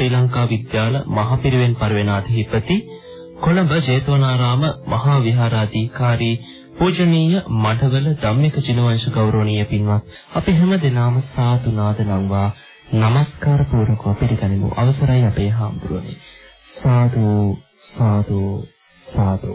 ශ්‍රී ලංකා විද්‍යාල මහපිරිවෙන් පරිවෙනාධිපති කොළඹ ජේතවනාරාම මහා විහාරාධිකාරී පූජනීය මඩවල ධම්මික චිනවංශ ගෞරවනීය පින්වත් අපි හැම දිනම සාදු නාද නම්වා. নমස්කාර පූර්වකව පිළිගනිමු. අවසරයි අපේ හාමුදුරනේ සාදු සාදු සාදු.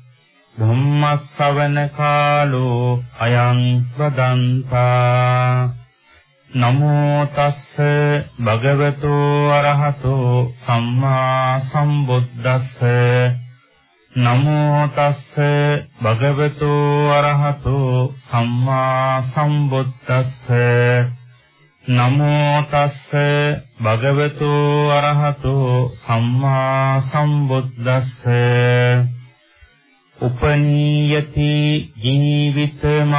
ධම්මස්සවන කාලෝ අයං බදන්තා නමෝ තස්ස භගවතු අරහතෝ සම්මා සම්බුද්දස්ස. නමෝ තස්ස භගවතු අරහතෝ සම්මා සම්බුද්දස්ස. නමෝ තස්ස භගවතු අරහතෝ සම්මා සම්බුද්දස්ස. උපනීයති ජීවිතමප්පමායෝ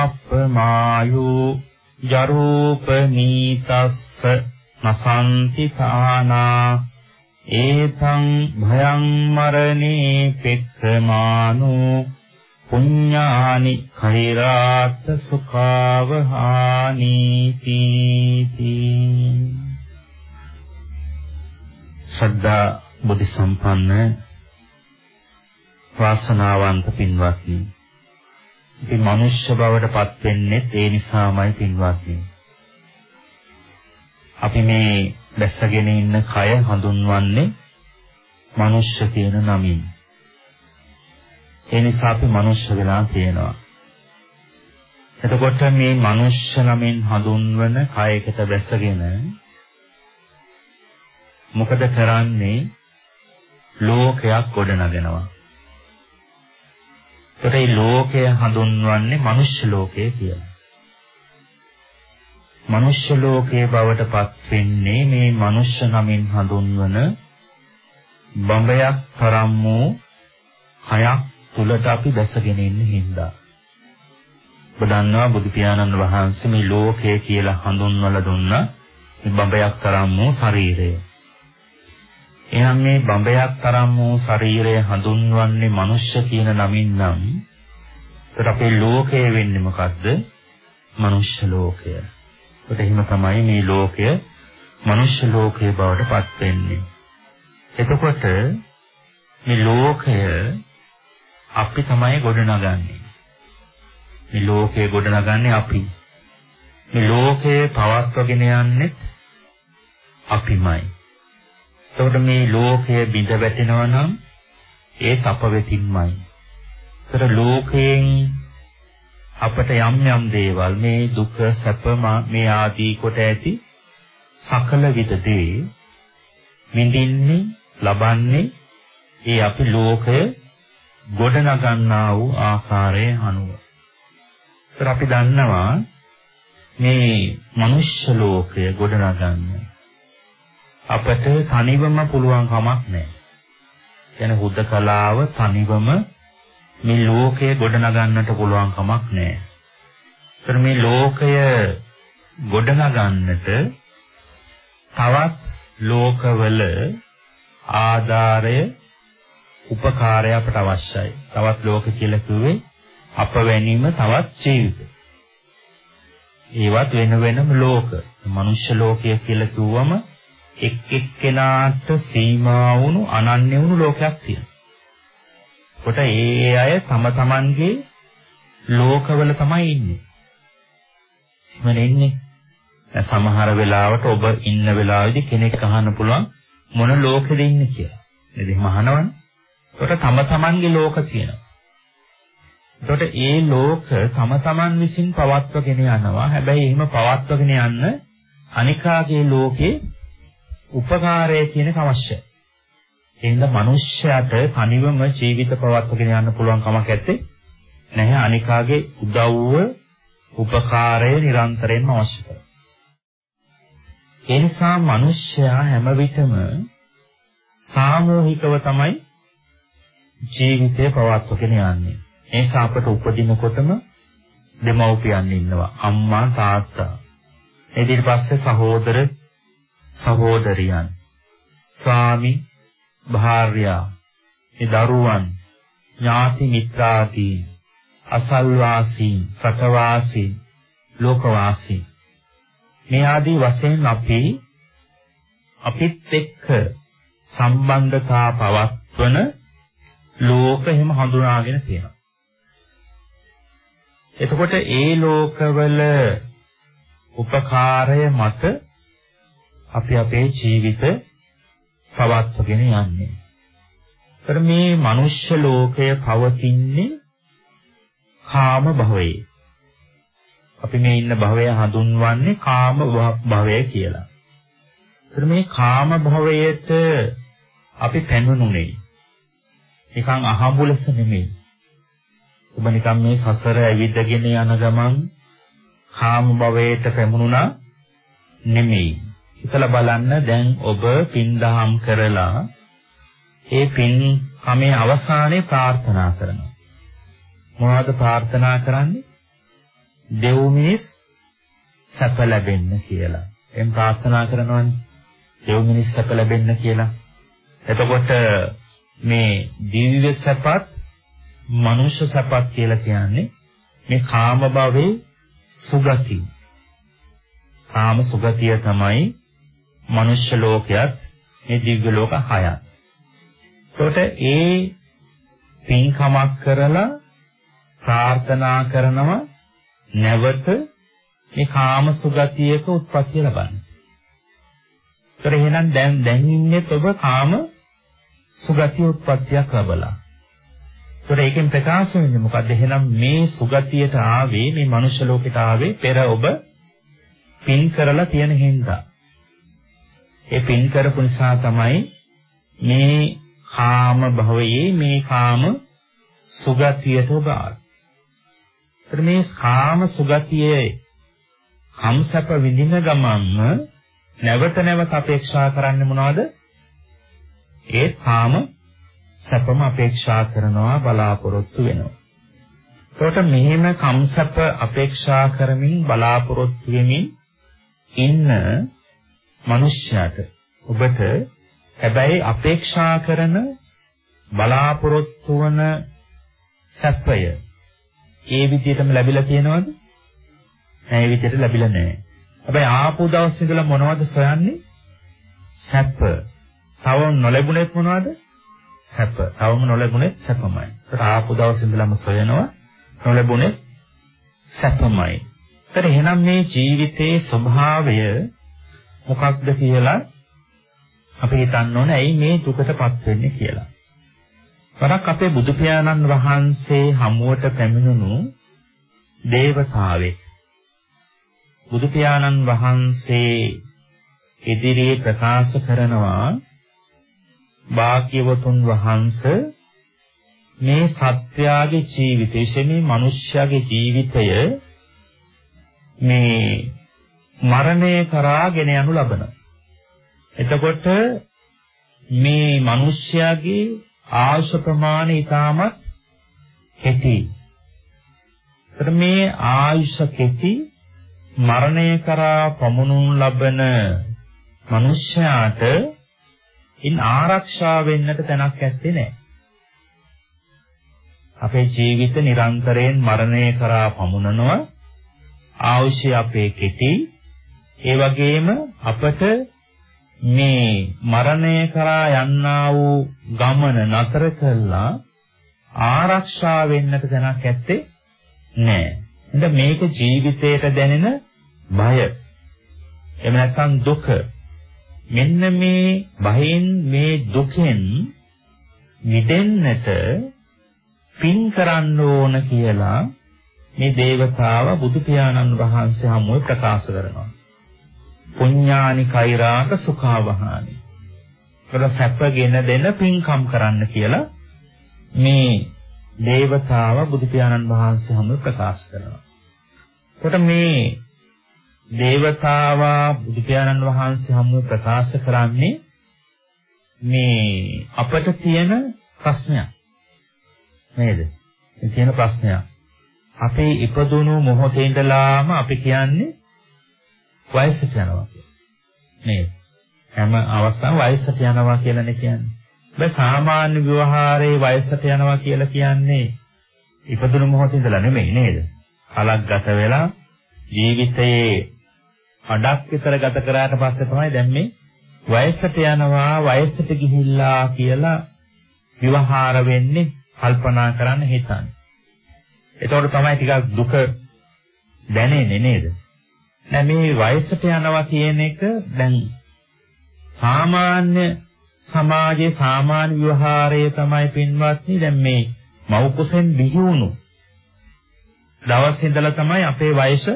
ජරූපනීතස්ස නසන්ති තානා ඒතං භයං මරණේ පෙක්ඛමානෝ පුඤ්ඤානි khairat සුඛාවහානි තීති ශ්‍රද්ධා බුද්ධ සම්පන්න වාසනාවන්ත පින්වත්නි ඉතින් මනුෂ්‍ය බවට පත් වෙන්නේ ඒ නිසාමයි පින්වත්නි. අපි මේ දැස්සගෙන ඉන්න කය හඳුන්වන්නේ මනුෂ්‍ය කියන නමින්. ඒ නිසා අපි මනුෂ්‍ය වෙලා තියෙනවා. එතකොට මේ මනුෂ්‍ය නමින් හඳුන්වන කයකට දැස්සගෙන මොකද කරන්නේ? ලෝකයක් ගොඩනගනවා. ඒතර මේ ලෝකය හඳුන්වන්නේ මනුෂ්‍ය ලෝකය කියලා. මනුෂ්‍ය ලෝකයේ බවට පත් වෙන්නේ මේ මනුෂ්‍ය නමින් හඳුන්වන බඹයක් තරම් වූ හයක් තුලට අපි දැසගෙන ඉන්න හින්දා. ඔබ දන්නවා බුදු පියාණන් වහන්සේ මේ ලෝකය කියලා හඳුන්වලා දුන්නා මේ බඹයක් තරම් වූ ශරීරය. එහෙනම් මේ බඹයක් තරම් වූ ශරීරය හඳුන්වන්නේ මනුෂ්‍ය කියන නමින් නම් ඒත් අපේ ලෝකය වෙන්නේ මොකද්ද? මනුෂ්‍ය ලෝකය. ඒත් එහෙම තමයි මේ ලෝකය මනුෂ්‍ය ලෝකයේ බවට පත් වෙන්නේ. එතකොට මේ ලෝකය අපි තමයි ගොඩනගන්නේ. මේ ලෝකය ගොඩනගන්නේ අපි. මේ ලෝකය පවත්වගෙන යන්නේ අපිමයි. එතකොට මේ ලෝකය බිඳ වැටෙනවා නම් ඒ තප වෙතින්මයි. ඒතර ලෝකයෙන් අපට යම් යම් දේවල් මේ දුක සැප මේ ආදී කොට ඇති සකල විද දේ විඳින්නේ ලබන්නේ ඒ අපි ලෝකය ගොඩනගන්නා වූ ආකාරයේ අනුව. ඒතර අපි දන්නවා මේ මනුෂ්‍ය ලෝකය ගොඩනගන්නේ අපට තනිවම පුළුවන් කමක් නැහැ. කියන්නේ හුදකලාව තනිවම මේ ලෝකය ගොඩනගන්නට පුළුවන් කමක් නැහැ. ඒතර මේ ලෝකය ගොඩනගන්නට තවත් ලෝකවල ආධාරය උපකාරය අපට අවශ්‍යයි. තවත් ලෝක කියලා කිව්වේ අප වැනීම තවත් ජීවිත. ඒවත් වෙන වෙනම ලෝක. මනුෂ්‍ය ලෝකය කියලා කිව්වම එක් එක්කෙනාට සීමා වුණු අනන්‍ය වුණු ලෝකයක් තියෙනවා. කොට ඒ අය තම තමන්ගේ ලෝකවල තමයි ඉන්නේ. එහෙම ඉන්නේ. සමහර වෙලාවට ඔබ ඉන්න වෙලාවේදී කෙනෙක් අහන්න පුළුවන් මොන ලෝකෙද ඉන්නේ කියලා. නේද? එහෙම අහනවනේ. කොට තම තමන්ගේ ලෝක තියෙනවා. එතකොට ඒ ලෝක තම තමන් විසින් පවත්වගෙන යනවා. හැබැයි එහෙම පවත්වගෙන යන්න අනිකාගේ ලෝකේ උපකාරය කියන එක අවශ්‍යයි. එහෙනම් මිනිස්යාට තනිවම ජීවිත පවත්වාගෙන යන්න පුළුවන් කමක් නැත්තේ නැහැ අනිකාගේ උදව්ව උපකාරය නිරන්තරයෙන්ම අවශ්‍ය කරනවා. ඒ නිසා මිනිස්යා හැම විටම සාමූහිකව තමයි ජීවිතය පවත්වගෙන යන්නේ. ඒ සාපට උපදිනකොටම දෙමව්පියන් ඉන්නවා. අම්මා තාත්තා. ඊට පස්සේ සහෝදර සහෝදරියන්. ස්වාමි භාර්යා. ඒ දරුවන් ඥාති මිත්‍රාදී අසල්වාසී රටවාසී ලෝකවාසී මේ ආදී වශයෙන් අපි අපිත් එක්ක සම්බන්ධතා පවත්වන ලෝක එහෙම හඳුනාගෙන තියෙනවා. එතකොට ඒ ලෝකවල උපකාරය මත අපි අපේ ජීවිත පවත්වගෙන යන්නේ. ඒතර මේ මනුෂ්‍ය ලෝකය පවතින්නේ කාම භවයේ. අපි මේ ඉන්න භවය හඳුන්වන්නේ කාම භවය කියලා. ඒතර මේ කාම භවයට අපි පැමිණුනේ. නිකන් අහඹුලස නෙමෙයි. ඔබ නිකන් මේ සසර ඇවිදගෙන යන ගමන් කාම භවයට පැමුණුණා නෙමෙයි. හිතලා බලන්න දැන් ඔබ පින්දහම් කරලා ඒ පින් කමේ අවසානයේ ප්‍රාර්ථනා කරනවා. මොනවද ප්‍රාර්ථනා කරන්නේ? දෙව් මිනිස් සැප ලැබෙන්න කියලා. එම් ප්‍රාර්ථනා කරනවානේ. දෙව් මිනිස් සැප ලැබෙන්න කියලා. එතකොට මේ දිව්‍ය සැපත් මනුෂ්‍ය සැපත් කියලා කියන්නේ මේ කාම භවයේ සුගති. කාම සුගතිය තමයි මනුෂ්‍ය ලෝකයක් මේ දිව්‍ය ලෝක හයක්. එතකොට ඒ පින්කමක් කරලා ප්‍රාර්ථනා කරනවා නැවත මේ කාම සුගතියක උත්පත්ති ලබන්න. ඒතර එහෙනම් දැන් දැන් ඉන්නේ ඔබ කාම සුගතිය උත්පත්තියක් ලැබලා. ඒතර ඒකෙන් ප්‍රකාශ වෙන්නේ මොකද්ද? එහෙනම් මේ සුගතියට ආවේ මේ මනුෂ්‍ය ලෝකෙට ආවේ පෙර ඔබ පින් කරලා තියෙන හින්දා. ඒ පින් කරපු නිසා තමයි මේ කාම භවයේ මේ කාම සුගතියට ඔබ ආවේ. ඒතර මේ කාම සුගතියේ හම්සප විඳින ගමන්ම නැවත නැවත අපේක්ෂා කරන්නේ මොනවද? ඒ කාම සැපම අපේක්ෂා කරනවා බලාපොරොත්තු වෙනවා. එතකොට මෙහෙම කම්සප අපේක්ෂා කරමින් බලාපොරොත්තු වෙමින් ඉන්න මිනිස්යාට ඔබට හැබැයි අපේක්ෂා කරන බලාපොරොත්තු වන සැපය ඒ විදිහටම ලැබිලා තියෙනවද? නැහැ ඒ විදිහට ලැබිලා නැහැ. හැබැයි ආපු දවස් ඉඳලා මොනවද සොයන්නේ? සැප. තව නොලැබුණෙත් මොනවද? සැප. තවම නොලැබුණෙත් සැපමයි. ඒකට ආපු දවස් ඉඳලාම සොයනවා නොලැබුණෙත් සැපමයි. ඒතර එහෙනම් මේ ජීවිතයේ ස්වභාවය මොකක්ද කියලා අපි හිතන්න ඕනේ ඇයි මේ දුකටපත් වෙන්නේ කියලා. වරක් අපේ බුදු පියාණන් වහන්සේ හමුවට පැමිණුණු දේවතාවෙක් බුදු පියාණන් වහන්සේ ඉදිරියේ ප්‍රකාශ කරනවා භාග්‍යවතුන් වහන්සේ මේ සත්‍යාගේ ජීවිතය මේ මිනිස්යාගේ ජීවිතය මේ මරණය කරාගෙන යනු ලබන. එතකොට මේ මිනිස්යාගේ ආයුෂ ප්‍රමාණය ඊටමත් කෙටි. ඒතර මේ ආයුෂ කෙටි මරණය කරා පමුණුන් ලබන මිනිස්යාට ඉන් ආරක්ෂා වෙන්නට තැනක් ඇත්තේ නැහැ. අපේ ජීවිත නිරන්තරයෙන් මරණය කරා පමුණනවා ආයුෂය අපේ කෙටි ඒ වගේම අපට මේ මරණය කරා යන්නා වූ ගමන නතර කළා ආරක්ෂා වෙන්නට තැනක් ඇත්තේ නැහැ. එහෙනම් මේක ජීවිතයට දැනෙන බය. එහෙම නැත්නම් දුක. මෙන්න මේ බයෙන් මේ දුකෙන් මිදෙන්නට පින් කරන්න ඕන කියලා මේ దేవතාව බුදු පියාණන් වහන්සේ හමුවේ ප්‍රකාශ කරනවා. පුඤ්ඤානි කෛරාක සුඛාවහානි. ඒකට සැපගෙන දෙන පින්කම් කරන්න කියලා මේ දේවතාව බුදු පියාණන් වහන්සේ හැම ප්‍රකාශ කරනවා. කොට මේ දේවතාවා බුදු පියාණන් වහන්සේ හැම ප්‍රකාශ කරන්නේ මේ අපට තියෙන ප්‍රශ්නයක්. නේද? මේ තියෙන ප්‍රශ්නයක්. අපේ ඉපදුණු මොහොතේ ඉඳලාම අපි කියන්නේ වයසට යනවා නේද? හැම අවස්ථාවම වයසට යනවා කියලානේ කියන්නේ. බෑ සාමාන්‍ය ව්‍යවහාරයේ වයසට යනවා කියලා කියන්නේ ඉපදුණු මොහොතේ ඉඳලා නෙමෙයි නේද? කලක් ගත වෙලා ජීවිතයේ අඩක් විතර ගත කරාට පස්සේ තමයි දැන් මේ වයසට යනවා වයසට ගිහිල්ලා කියලා විවහාර වෙන්නේ කල්පනා කරන්න හිතන්නේ. එතකොට තමයි ටිකක් දුක දැනෙන්නේ නේද? දැන් මේ වයසට යනවා කියන එක දැන් සාමාන්‍ය සමාජයේ සාමාන්‍ය ව්‍යවහාරය තමයි පින්වත්නි දැන් මේ මව් කුසෙන් බිහි වුණු දවස් ඉඳලා තමයි අපේ වයස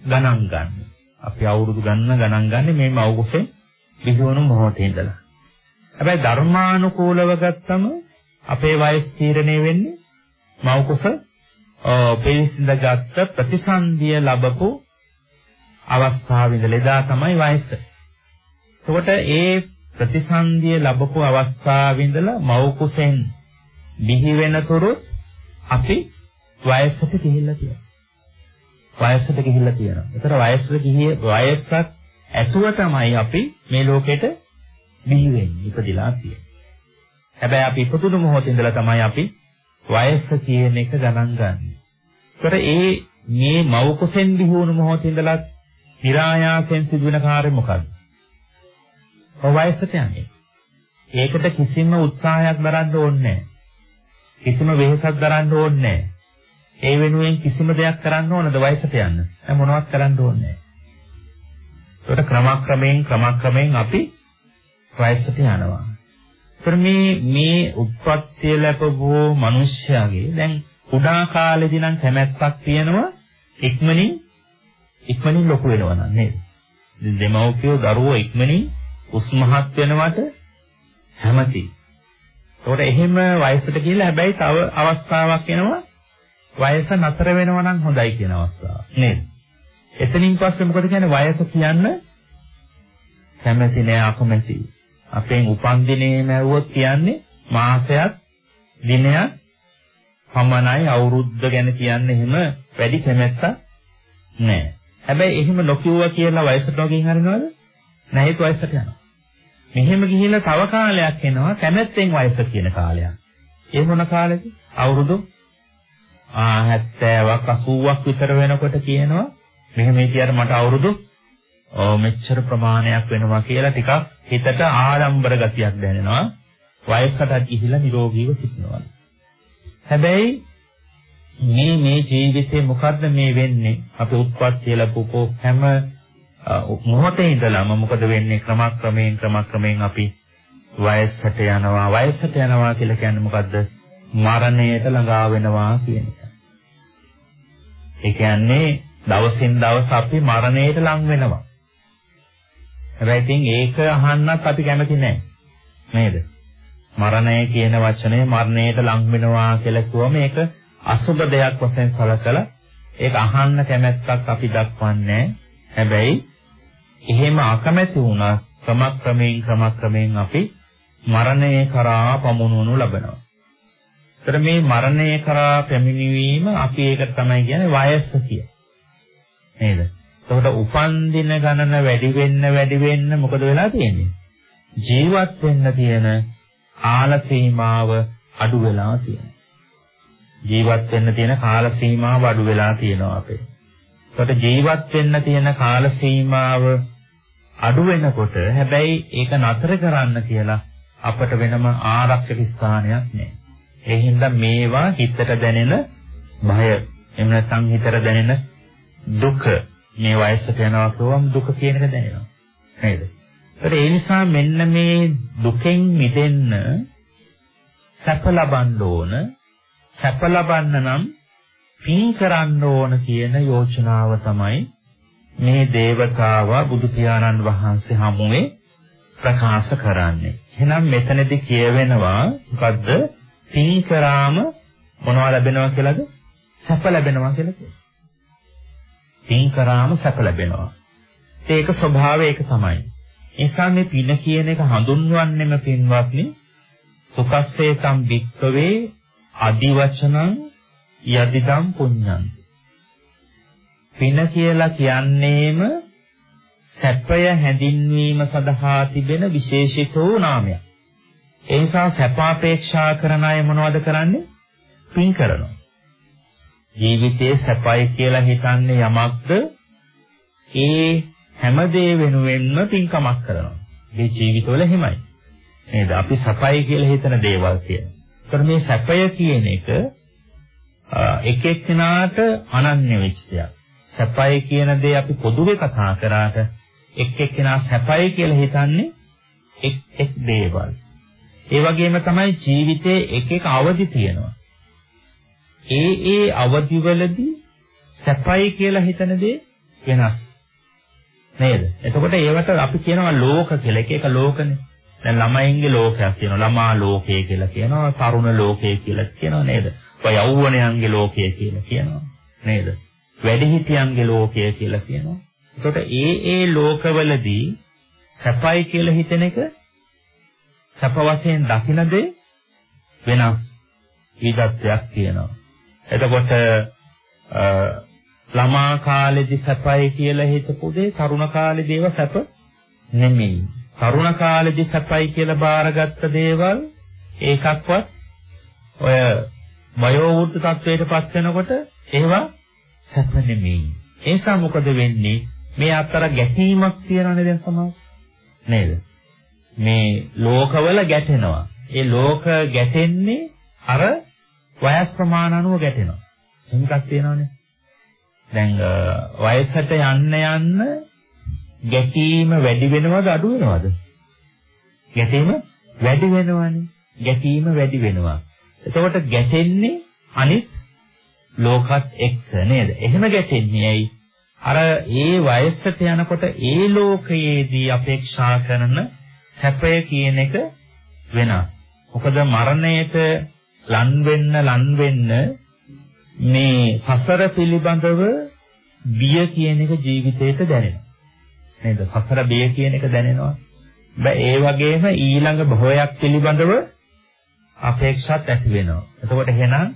ගණන් ගන්න. අපි අවුරුදු ගන්න ගණන් ගන්න මේ මව් කුසෙන් බිහි වුණු මොහොතේ ඉඳලා. හැබැයි ධර්මානුකූලව ගත්තම අපේ වයස තීරණය වෙන්නේ මව් කුස පිළිසිඳ ගත්ත ප්‍රතිසන්දිය ලැබපු අවස්ථාවේ ඉඳලා එදා තමයි වයස. එතකොට ඒ ප්‍රතිසන්දිය ලැබපු අවස්ථාවේ ඉඳලා මව් කුසෙන් බිහි වෙනතුරු අපි වයසට ගිහිල්ලා තියෙනවා. වයසට ගිහිල්ලා තියෙනවා. ඒතර වයසට ගිහිය වයසක් ඇතුව තමයි අපි මේ ලෝකෙට බිහි වෙන්නේ ඉපදිලා තියෙන්නේ. හැබැයි අපි ඉපදුණු මොහොතේ ඉඳලා තමයි අපි වයස කියන එක ගණන් ගන්න. ඒතර ඒ මේ මව් කුසෙන් බිහි වුණු මොහොතේ ඉඳලා નિરાයාසයෙන් සිදුවෙන කාර්ය මොකක්ද? වයසට යන්නේ. ඒකට කිසිම උත්සාහයක් දරන්න ඕනේ කිසිම වෙහෙසක් දරන්න ඕනේ ඒ වෙනුවෙන් කිසිම දෙයක් කරන්න ඕනද වයසට යන්න? දැන් මොනවත් කරන්න ඕනේ නැහැ. ඒකට ක්‍රමක්‍රමයෙන් ක්‍රමක්‍රමයෙන් අපි වයසට යනවා. ඒතර මේ මේ උත්පත්ති ලැබවෝ මිනිස්යාගේ දැන් කුඩා කාලේදී නම් කැමැත්තක් තියෙනවා ඉක්මනින් ඉක්මනින් ලොකු වෙනවා නේද? දෙමව්පියෝ දරුවෝ ඉක්මනින් උස්මහත් වෙනවට කැමති. ඒකට එහෙම වයසට ගිහලා හැබැයි තව අවස්ථාවක් එනවා වයස නතර වෙනවා නම් හොඳයි කියන අවස්ථාව. නේද? එතනින් පස්සේ මොකද කියන්නේ වයස කියන්න කැමති නෑ අකමැති. අපෙන් උපන්දිනේ නැවුවොත් කියන්නේ මාසයක් දිනයක් පමණයි අවුරුද්ද ගැන කියන්නේ එහෙම වැඩි කැමැත්තක් නෑ. හැබැයි එහෙම නොකියුවා කියලා වයසට නොගින් හරිනවද? නැහැ ඒක වයසට යනවා. මෙහෙම ගිහිල්ලා තව කාලයක් එනවා කැමැත්තෙන් වයස කියන කාලයක්. ඒ මොන කාලෙද? අවුරුදු 70ක් 80ක් විතර වෙනකොට කියනවා මෙහෙම හිටියට මට අවුරුදු මෙච්චර ප්‍රමාණයක් වෙනවා කියලා ටිකක් හිතට ආඩම්බර ගතියක් දැනෙනවා. වයසට ගිහිලා නිරෝගීව සිටිනවා. හැබැයි මේ මේ ජීවිතේ මොකද්ද මේ වෙන්නේ? අපි උත්පත්ති ලැබපු හැම මොහොතේ ඉඳලාම මොකද වෙන්නේ ක්‍රමක්‍රමයෙන් ක්‍රමක්‍රමයෙන් අපි වයසට යනවා වයසට යනවා කියලා කියන්නේ මොකද්ද මරණයට ළඟා වෙනවා කියන එක. ඒ කියන්නේ දවසින් දවස අපි මරණයට ලං වෙනවා. හැබැයි ඉතින් ඒක අහන්නත් අපි කැමති නැහැ. නේද? මරණය කියන වචනේ මරණයට ලං වෙනවා කියලා කිව්වම ඒක අසුබ දෙයක් වශයෙන් සලකලා ඒක අහන්න කැමැත්තක් අපි දක්වන්නේ හැබැයි එහෙම අකමැති වුණා ක්‍රමක්‍රමයෙන් ක්‍රමක්‍රමයෙන් අපි මරණය කරා පමුණුවනු ලබනවා. ඒතර මේ මරණය කරා පැමිණීම අපි ඒකට තමයි කියන්නේ වයස කියලා. නේද? එතකොට උපන් දින ගණන වැඩි වෙන්න වැඩි වෙන්න මොකද වෙලා තියෙන්නේ? ජීවත් වෙන්න තියෙන කාල සීමාව අඩු වෙලා තියෙනවා. ජීවත් වෙන්න තියෙන කාල සීමාව අඩු වෙලා තියෙනවා අපේ. එතකොට ජීවත් වෙන්න තියෙන කාල සීමාව අඩු වෙනකොට හැබැයි ඒක නතර කරන්න කියලා අපට වෙනම ආරක්ෂක ස්ථානයක් නැහැ. ඒ හින්දා මේවා හිතට දැනෙන භය එහෙම නැත්නම් හිතට දැනෙන දුක මේ වයසට යනවා කියවම දුක කියන එක දැනෙනවා. නේද? ඒ නිසා මෙන්න මේ දුකෙන් මිදෙන්න සැප ලබන්න ඕන. සැප ලබන්න නම් පින් කරන්න ඕන කියන යෝජනාව තමයි මේ దేవතාව බුදු පියාණන් වහන්සේ හමුවේ ප්‍රකාශ කරන්නේ. එහෙනම් මෙතනදී කියවෙනවා මොකද්ද? පින් කරාම මොනවද ලැබෙනවා කියලාද? සැප ලැබෙනවා කියලා කියනවා. පින් කරාම සැප ලැබෙනවා. ඒක ස්වභාවය ඒක තමයි. නිසා මේ පින කියන එක හඳුන්වන්නෙම පින්වත්නි සුකස්සේතම් වික්කවේ අදිවචනං යදිදම් පුඤ්ඤං පින කියලා කියන්නේම සැපය හැඳින්වීම සඳහා තිබෙන විශේෂිත වූ නාමයක්. ඒ නිසා සැප අපේක්ෂා කරන අය මොනවද කරන්නේ? පින් කරනවා. ජීවිතයේ සැපයි කියලා හිතන්නේ යමක්ද? ඒ හැමදේ වෙනුවෙන්ම පින්කමක් කරනවා. මේ ජීවිතවල එහෙමයි. නේද? අපි සැපයි කියලා හිතන දේවල් කියන. ඒතර මේ සැපය කියන එක එක එක්කෙනාට අනන්‍ය වෙච්ච දෙයක්. සැපයි කියන දේ අපි පොදුවේ කතා කරාට එක් එක්කෙනා සැපයි කියලා හිතන්නේ එක් එක් දේවල්. ඒ වගේම තමයි ජීවිතයේ එක එක අවදි තියෙනවා. ඒ ඒ අවදිවලදී සැපයි කියලා හිතන දේ වෙනස්. නේද? එතකොට ඒවට අපි කියනවා ලෝක කියලා. එක එක ලෝකනේ. දැන් ළමයින්ගේ ලෝකයක් තියෙනවා. ළමා ලෝකය කියලා කියනවා. තරුණ ලෝකය කියලා කියනවා නේද? ඔය යෞවනයන්ගේ ලෝකය කියලා කියනවා. නේද? වැඩිහිටියන්ගේ ලෝකය කියලා කියනවා. එතකොට ඒ ඒ ලෝකවලදී සැපයි කියලා හිතන එක සැප වශයෙන් දකින දේ වෙනස් විදත්වයක් තියෙනවා. එතකොට ළමා කාලේදී සැපයි කියලා හිතපු දේ තරුණ කාලේදීව සැප නෙමෙයි. තරුණ කාලේදී සැපයි කියලා බාරගත්ත දේවල් ඒකක්වත් ඔය වයෝවෘද්ධ තත්වයටපත් වෙනකොට ඒවා සැප නෙමෙයි. ඒ නිසා මොකද වෙන්නේ? මේ අතර ගැටීමක් තියෙනවනේ දැන් සමාජ. නේද? මේ ලෝකවල ගැටෙනවා. ඒ ලෝක ගැටෙන්නේ අර වයස් ප්‍රමාණ අනුව ගැටෙනවා. එහෙමකක් තියෙනවනේ. දැන් වයසට යන්න යන්න ගැටීම වැඩි වෙනවද අඩු වෙනවද? ගැටීම වැඩි වෙනවනේ. ගැටීම වැඩි වෙනවා. එතකොට ගැටෙන්නේ අනිත් ලෝකත් එක්ක නේද? එහෙම ගැටෙන්නේ ඇයි? අර ඒ වයසට යනකොට ඒ ලෝකයේදී අපේක්ෂා කරන සැපය කියන එක වෙනස්. මොකද මරණයට ලන් වෙන්න ලන් වෙන්න මේ සසර පිළිබඳව බිය කියන එක ජීවිතේට දැනෙනවා. නේද? සසර බිය කියන එක දැනෙනවා. බෑ ඒ වගේම ඊළඟ භවයක් පිළිබඳව අපේක්ෂාත් ඇති වෙනවා. එතකොට එහෙනම්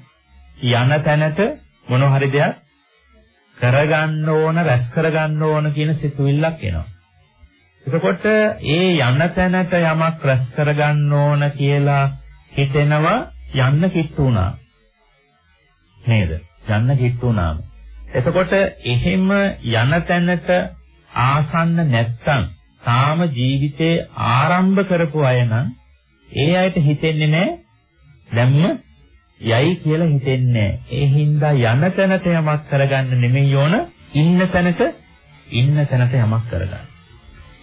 යන තැනට මොන හරි දෙයක් කරගන්න ඕන, රැස් කරගන්න ඕන කියන සිතුවිල්ලක් එනවා. එතකොට ඒ යන තැනට යමක් රැස් කරගන්න ඕන කියලා හිතෙනවා යන්න කිට්ටු වුණා. නේද? යන්න කිට්ටු වුණාම. එතකොට එහෙම යන තැනට ආසන්න නැත්තම් තාම ජීවිතේ ආරම්භ කරපු අය නම් ඒ අයට හිතෙන්නේ නැහැ දැම්ම යයි කියලා හිතෙන්නේ ඒ හින්දා යන තැනට යමක් කරගන්න නෙමෙයි ඕන ඉන්න තැනට ඉන්න තැනට යමක් කරගන්න.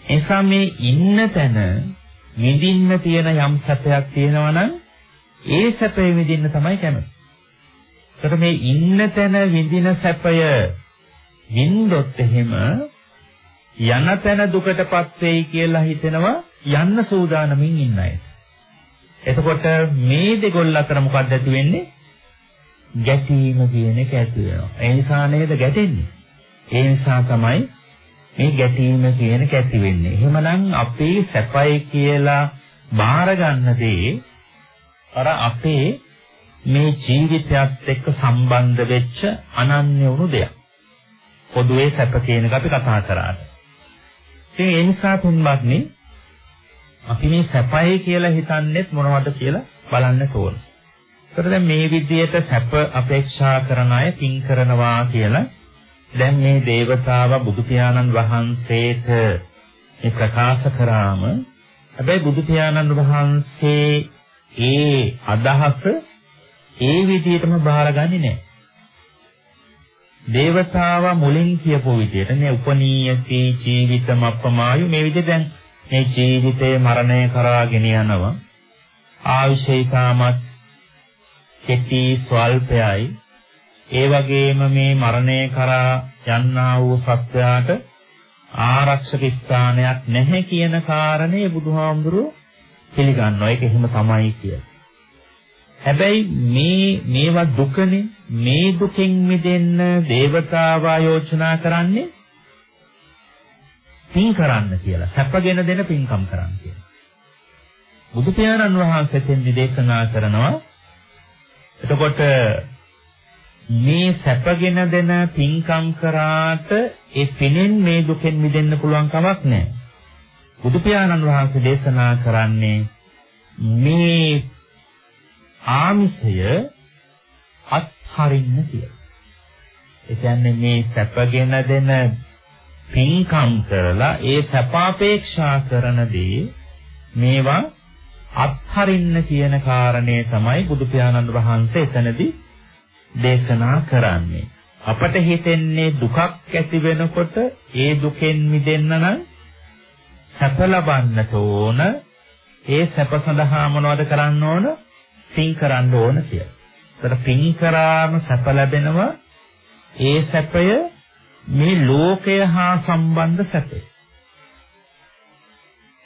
එනිසා මේ ඉන්න තැන විඳින්න තියෙන යම් සැපයක් තියෙනවා නම් ඒ සැපේ විඳින්න තමයි කැමති. ඒකට මේ ඉන්න තැන විඳින සැපය වින්දොත් එහෙම යන තැන දුකටපත් වෙයි කියලා හිතෙනවා යන්න සූදානමින් ඉන්න අය. එතකොට මේ දෙගොල්ල අතර මොකක්ද ඇති වෙන්නේ? ගැටීම කියන එක ඇති වෙනවා. ඒ නිසා නේද ගැටෙන්නේ. ඒ නිසා තමයි මේ ගැටීම කියන එක ඇති වෙන්නේ. එහෙමනම් අපේ සැපයි කියලා බාර ගන්න දේ අර අපේ මේ ජීවිතයත් එක්ක සම්බන්ධ වෙච්ච අනන්‍ය වුණු දෙයක්. පොදුවේ සැප කියන එක අපි කතා කරාට. ඉතින් ඒ නිසා තුන්වත්නි අපි මේ සැපයි කියලා හිතන්නේත් මොනවද කියලා බලන්න ඕන. ඒතර දැන් මේ විදිහට සැප අපේක්ෂා කරන අය පින් කරනවා කියලා දැන් මේ దేవතාව බුදු පියාණන් වහන්සේට මේ ප්‍රකාශ කරාම හැබැයි බුදු පියාණන් වහන්සේ ඒ අදහස ඒ විදිහටම බාරගන්නේ නැහැ. දේවතාවා මුලින් කියපු විදිහට නේ උපනීයති ජීවිතම අපමායු මේ විදිහ දැන් මේ ජීවිතේ මරණය කරාගෙන යනවා. ආයුෂේකාමත් කෙටි ස්වල්පයයි. ඒ වගේම මේ මරණය කරා යන්නා වූ සත්‍යයට ආරක්ෂක ස්ථානයක් නැහැ කියන කාරණේ බුදුහාමුදුරුවෝ පිළිගන්නවා. ඒක එහෙම තමයි කියලා. හැබැයි මේ මේවා දුකනේ මේ දුකෙන් මිදෙන්න దేవතාවා යෝජනා කරන්නේ පින් කරන්න කියලා. සැපගෙන දෙන පින්කම් කරන්න කියලා. බුදු පියාණන් වහන්සේ දෙන්නේ දේශනා කරනවා. එතකොට මේ සැපගෙන දෙන පින්කම් කරාට ඒ පිනෙන් මේ දුකෙන් මිදෙන්න පුළුවන් කමක් නැහැ. බුදු පියාණන් වහන්සේ දේශනා කරන්නේ මේ ආමිෂය අත්හරින්න කියලා. ඒ කියන්නේ මේ සැපගෙන දෙන පින්කම් කරලා ඒ සැපාපේක්ෂා කරන දේ මේවා අත්හරින්න කියන කාරණේ තමයි බුදු පියාණන් වහන්සේ එතනදී දේශනා කරන්නේ. අපට හිතෙන්නේ දුකක් ඇති වෙනකොට ඒ දුකෙන් මිදෙන්න නම් සැප ලබන්නට ඕන. ඒ සැප සඳහා මොනවද කරන්න ඕන? පින් කරන්න ඕන කියලා. ඒතර පින් කරාම සැප ලැබෙනවා. ඒ සැපය මේ ලෝකය හා සම්බන්ධ සැපය.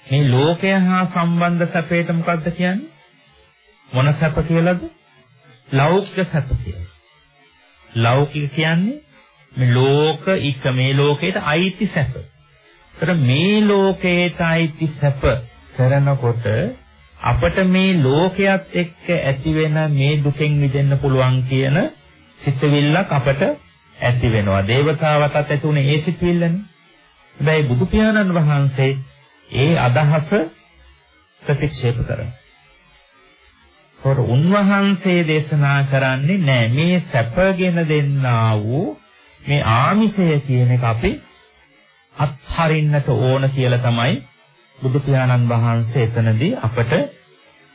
මේ ලෝකය හා සම්බන්ධ සැපයට මොකද්ද කියන්නේ? මොන සැප කියලාද? ලෞකික සැප කියලා. ලෞකික කියන්නේ මේ ලෝක එක මේ ලෝකයට අයිති සැප. ඒතර මේ ලෝකයට අයිති සැප කරනකොට අපට මේ ලෝකයක් එක්ක ඇති වෙන මේ දුකෙන් මිදෙන්න පුළුවන් කියන සිතවිල්ලක් අපට ඇති වෙනවා. දේවතාවටත් ඇති උනේ ඒ සිතවිල්ලනේ. හැබැයි බුදු පියාණන් වහන්සේ ඒ අදහස ප්‍රතික්ෂේප කරනවා. ඒකට උන්වහන්සේ දේශනා කරන්නේ නෑ මේ සැපගෙන දෙන්නා වූ මේ ආමිෂය කියන එක අපි අත්හරින්නට ඕන කියලා තමයි බුදු පියාණන් වහන්සේ එතනදී අපට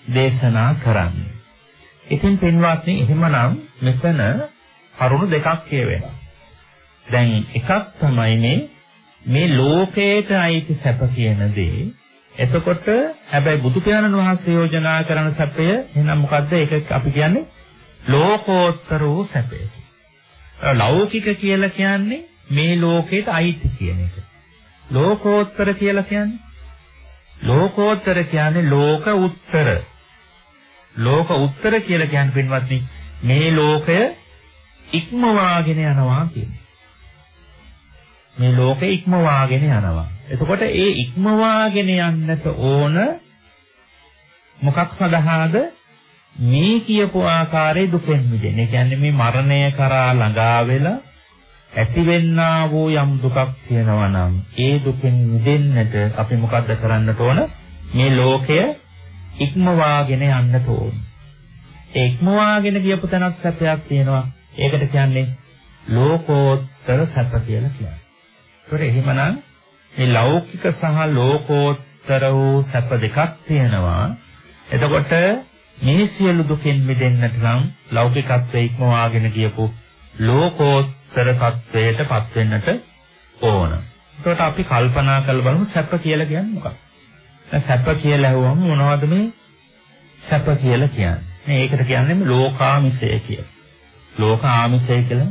දේශනා කරන්නේ. ඉතින් පින්වත්නි එහෙමනම් මෙතන කරුණු දෙකක් කියවෙනවා. දැන් එකක් තමයි මේ මේ ලෝකයට අයිති සැප කියන දේ. එතකොට හැබැයි බුදු පියාණන් වහන්සේ යෝජනා කරන සැපය එහෙනම් මොකද්ද? ඒක අපි කියන්නේ ලෝකෝත්තර වූ සැපය. ලෞකික කියලා කියන්නේ මේ ලෝකයට අයිති කියන එක. ලෝකෝත්තර කියලා කියන්නේ ලෝකෝත්තර කියන්නේ ලෝක උත්තර. ලෝක උත්තර කියලා කියන්නේ පින්වත්නි මේ ලෝකය ඉක්මවාගෙන යනවා කියන්නේ. මේ ලෝකෙ ඉක්මවාගෙන යනවා. එතකොට ඒ ඉක්මවාගෙන යන්නට ඕන මොකක් සඳහාද? මේ කියපු ආකාරයේ දුකෙන් මිදෙන්න. ඒ කියන්නේ මේ මරණය කරා ළඟා වෙලා ඇතිවෙන්නා වූ යම් දුකක් තියෙනවා නම් ඒ දුකෙන් මිදෙන්නට අපි මොකද්ද කරන්නට ඕන? මේ ලෝකය ඉක්මවාගෙන යන්නට ඕන. ඒ ඉක්මවාගෙන ගියපු තැනක් සැපයක් තියෙනවා. ඒකට කියන්නේ ලෝකෝත්තර සැප කියලා කියන්නේ. ඒතර එහෙමනම් මේ ලෞකික සහ ලෝකෝත්තර වූ සැප දෙකක් තියෙනවා. එතකොට මේ සියලු දුකෙන් මිදෙන්නට නම් ලෞකිකත්වයේ ඉක්මවාගෙන ගියපු ලෝකෝත්තර තත්වයට පත් වෙන්නට ඕන. එතකොට අපි කල්පනා කරලා බලමු සැප කියලා කියන්නේ මොකක්ද? සැප කියලා ඇහුවම මොනවද මේ සැප කියලා කියන්නේ? මේ ඒකට කියන්නේ ලෝකාමිසය කියලා. ලෝක ආමිසය කියලා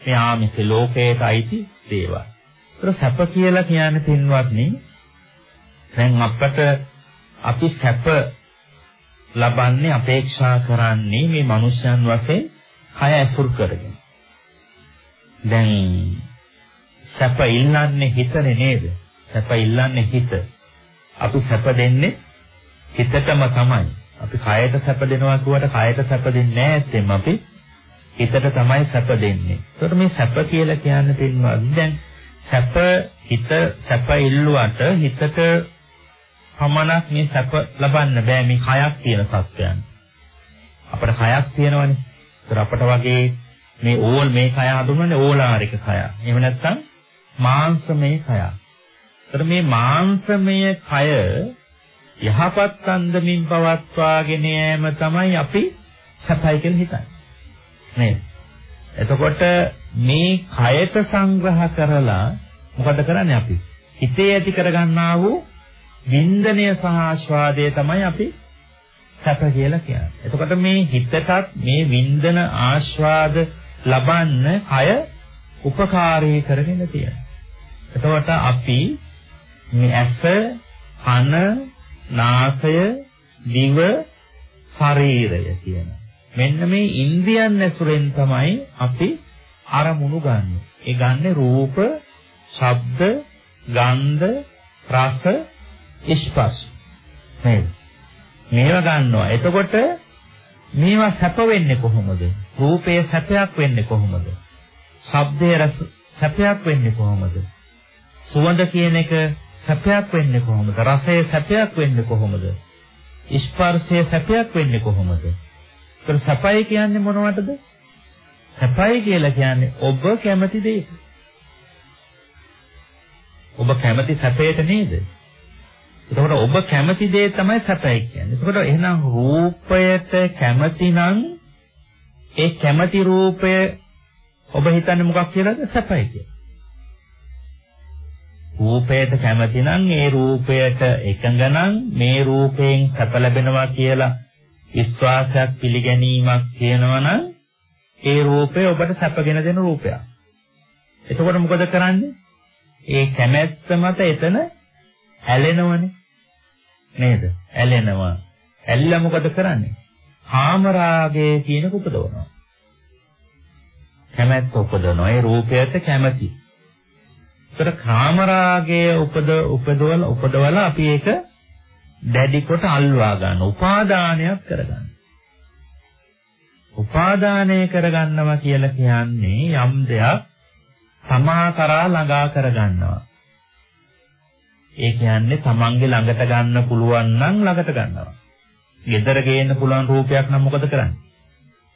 මේ ආමිස ලෝකයට අයිති දේවල්. ඒක සැප කියලා කියන්නේ පින්වත්නි දැන් අපට අපි සැප ලබන්නේ අපේක්ෂා කරන්නේ මේ මනුෂ්‍යයන් වශයෙන් කය ඇසුරු කරගෙන. දැන් සැප ඉල්ලන්නේ හිතනේ නේද? සැප ඉල්ලන්නේ හිත. අපි සැප දෙන්නේ හිතටම තමයි. අපි කයට සැප දෙනවා කියුවට කයට සැප දෙන්නේ නැහැ ඇත්තෙම අපි හිතට තමයි සැප දෙන්නේ. ඒකට මේ සැප කියලා කියන්නේ පින්වත් දැන් සැප හිත සැප ඉල්ලුවට හිතට පමණක් මේ සැප ලබන්න බෑ මේ කයක් තියෙන සත්‍යයන්. අපිට කයක් තියෙනවනේ. ඒතර අපට වගේ මේ ඕල් මේ කය හඳුන්වන්නේ ඕලාරික කය. එහෙම නැත්නම් මාංශමය කය. ඒතර මේ මාංශමය කය යහපත් අන්දමින් පවත්වාගෙන යෑම තමයි අපි සැපයි කියලා හිතන්නේ. නේද? එතකොට මේ කයට සංග්‍රහ කරලා මොකද කරන්නේ අපි? හිතේ ඇති කරගන්නා වූ වින්දනය සහ ආස්වාදය තමයි අපි සැප කියලා කියන්නේ. එතකොට මේ හිතටත් මේ වින්දන ආස්වාද ලබන්න කය උපකාරී කරගෙන තියෙනවා. එතකොට අපි මේ ඇස, කන, නාසය, දිව, ශරීරය කියන මෙන්න මේ ඉන්ද්‍රියන් ඇසුරෙන් තමයි අපි අරමුණු ගන්න. ඒ ගන්න රූප, ශබ්ද, ගන්ධ, රස, ස්පර්ශ. නේද? මේවා ගන්නවා. එතකොට මේවා සැප වෙන්නේ කොහොමද? රූපය සැපයක් වෙන්නේ කොහොමද? ශබ්දය රස සැපයක් වෙන්නේ කොහොමද? සුවඳ කියන එක සැපයක් වෙන්නේ කොහොමද? රසය සැපයක් වෙන්නේ කොහොමද? ස්පර්ශය සැපයක් වෙන්නේ කොහොමද? ඒතර සැපයි කියන්නේ මොනවටද? සැපයි කියලා කියන්නේ ඔබ කැමති දෙයට. ඔබ කැමති සැපයට නේද? එතකොට ඔබ කැමති දේ තමයි සැපයි කියන්නේ. එතකොට එහෙනම් රූපයට කැමති නම් ඒ කැමති රූපය ඔබ හිතන්නේ මොකක් කියලාද? සැපයි කියලා. රූපයට කැමති නම් ඒ රූපයට එකඟ නම් මේ රූපයෙන් සැප ලැබෙනවා කියලා විශ්වාසයක් පිළිගැනීමක් තියෙනවා නම් ඒ රූපය ඔබට සැපගෙන දෙන රූපයක්. එතකොට මොකද කරන්නේ? ඒ කැමැත්ත මත එතන ඇලෙනවනේ. නේද? ඇලෙනවා. ඇල්ල මොකද කරන්නේ? කාමරාගය කියන උපදවනවා. කැමැත්ත උපදවනවා. ඒ රූපයට කැමැති. ඒතර කාමරාගය උපද උපදවල උපදවල අපි ඒක දැඩි කොට අල්වා ගන්න. උපාදානයක් කරගන්න. උපාදානය කරගන්නවා කියලා කියන්නේ යම් දෙයක් තමා කරා ළඟා කරගන්නවා. ඒ කියන්නේ තමන්ගේ ළඟට ගන්න පුළුවන් නම් ළඟට ගන්නවා. ගෙදර ගේන්න පුළුවන් රූපයක් නම් මොකද කරන්නේ?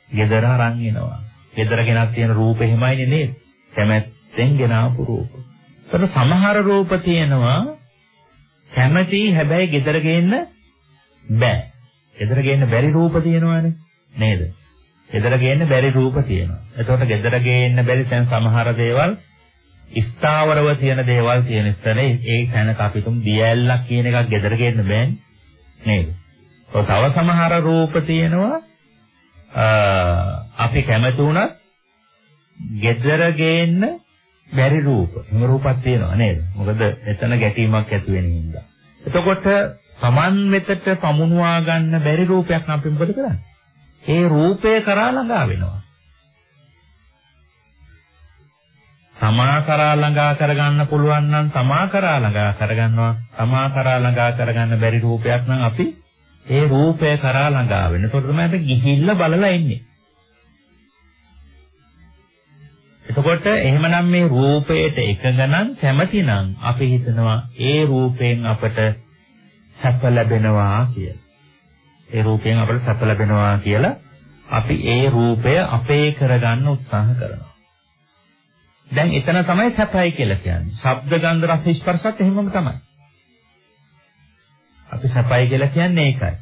ගෙදර අරන් එනවා. ගෙදර ගෙනත් තියෙන රූප එහෙමයිනේ නේද? කැමැත්තෙන් ගෙනාපු රූප. ඒතර සමහර රූප තියෙනවා කැමැති හැබැයි ගෙදර ගේන්න බෑ. ගෙදර ගේන්න බැරි රූප තියෙනවානේ නේද? ගෙදර ගේන්න බැරි රූප තියෙනවා. එතකොට ගෙදර ගේන්න බැරි දැන් සමහර දේවල් ස්ථාවරව තියෙන දේවල් තියෙන ස්තනේ ඒ තැනක අපි තුම් දියැලක් කියන එකක් ගෙදර ගේන්න බෑනේ නේද? ඔය තව සමහර රූප තියෙනවා අපි කැමති වුණත් ගෙදර ගේන්න බැරි රූප. එහෙම රූපක් තියෙනවා නේද? මොකද එතන ගැටීමක් ඇති වෙන හින්දා. එතකොට Taman වෙතට පමුණුවා ගන්න බැරි රූපයක් නම් අපි මොකද කරන්නේ? ඒ රූපය කරා ළඟා වෙනවා. තමා කරා ළඟා කරගන්න පුළුවන් නම් තමා කරා ළඟා කරගන්නවා. තමා කරා ළඟා කරගන්න බැරි රූපයක් නම් අපි ඒ රූපය කරා ළඟා වෙන. ඒකට තමයි අපි ගිහිල්ලා බලලා ඉන්නේ. එතකොට එහෙමනම් මේ රූපයට එකඟ නම් කැමති නම් අපි හිතනවා ඒ රූපයෙන් අපට සැප ලැබෙනවා කියලා. ඒ රූපයෙන් අපට සැප ලැබෙනවා කියලා අපි ඒ රූපය අපේ කරගන්න උත්සාහ කරනවා. දැන් එතන තමයි සැපයි කියලා කියන්නේ. ශබ්ද ගන්ධ රස ස්පර්ශත් එහෙමම තමයි. අපි සැපයි කියලා කියන්නේ ඒකයි.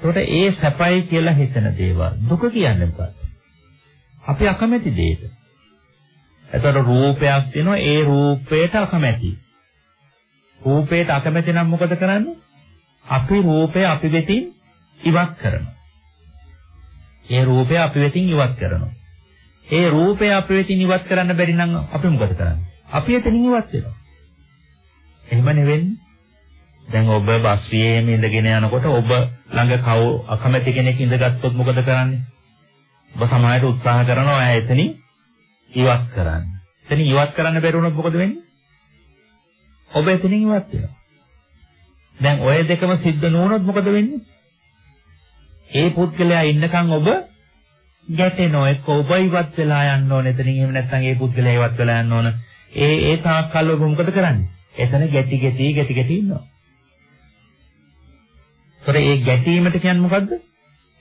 ඒකට ඒ සැපයි කියලා හිතන දේවල් දුක කියන්නේ මොකක්ද? අපි අකමැති දෙයක. එතකොට රූපයක් තියෙනවා ඒ රූපයට අකමැති. රූපයට අකමැති නම් මොකද කරන්නේ? අපි රූපය අපි වෙතින් ඉවත් කරනවා. ඒ රූපය අපි වෙතින් ඉවත් කරනවා. ඒ රූපය අප වෙතින් ඉවත් කරන්න බැරි නම් අපි මොකද කරන්නේ? අපි එතනින් ඉවත් වෙනවා. එහෙම නෙවෙන්නේ. දැන් ඔබ බස් වියේම ඉඳගෙන යනකොට ඔබ ළඟ කව අකමැති කෙනෙක් ඉඳගත්තොත් මොකද කරන්නේ? ඔබ සමාජයට උත්සාහ කරනවා එයා එතනින් ඉවත් කරන්න. එතනින් ඉවත් කරන්න බැරි වුණොත් මොකද වෙන්නේ? ඔබ එතනින් ඉවත් වෙනවා. දැන් ඔය දෙකම සිද්ධ නොවුනොත් මොකද වෙන්නේ? ඒ පුද්ගලයා ඉන්නකන් ඔබ ගැටෙනවා එක්ක ඔබ ඉවත් වෙලා යන්න ඕන. එතනින් එහෙම නැත්නම් ඒ පුද්ගලයා ඉවත් වෙලා යන්න ඕන. ඒ ඒ තාක්කල් ඔබ මොකද කරන්නේ? එතන ගැටි ගැටි ගැටි ගැටි ඉන්නවා. ඒතර ඒ ගැටීමට කියන්නේ මොකද්ද?